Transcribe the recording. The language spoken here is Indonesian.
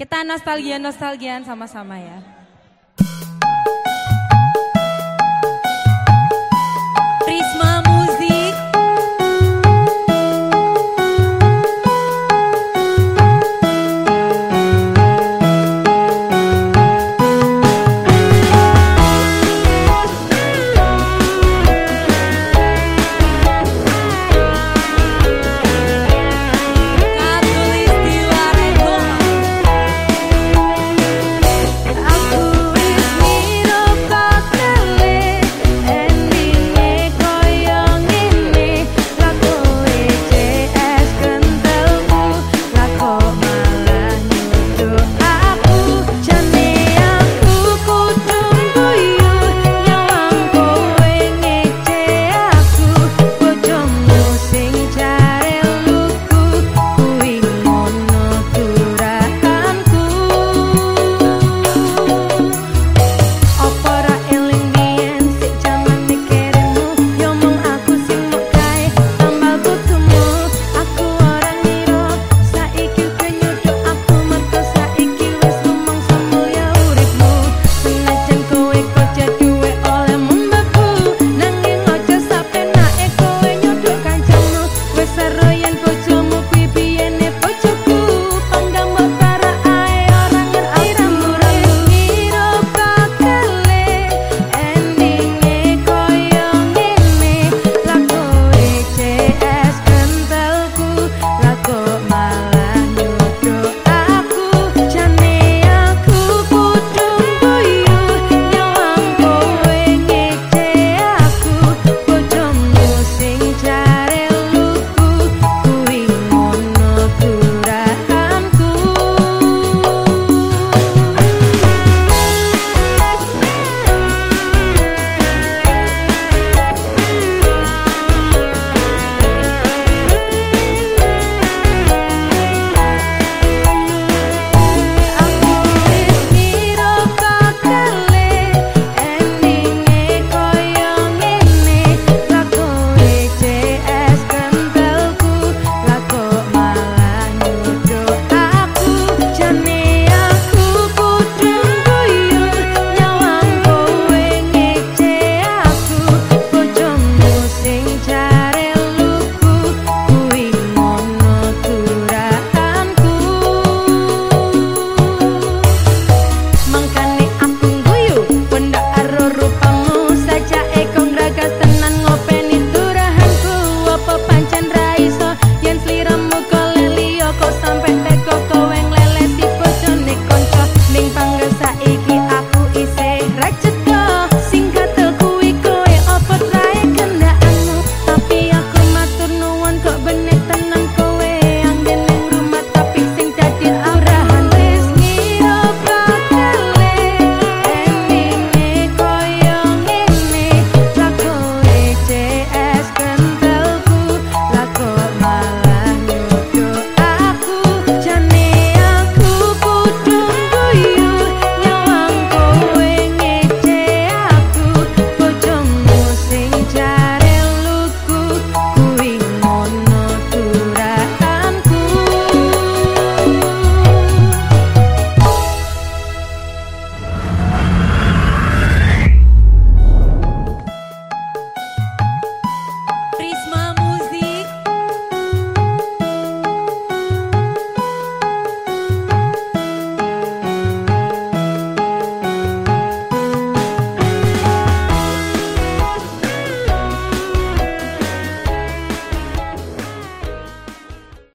Kita nostalgia-nostalgian sama-sama ya.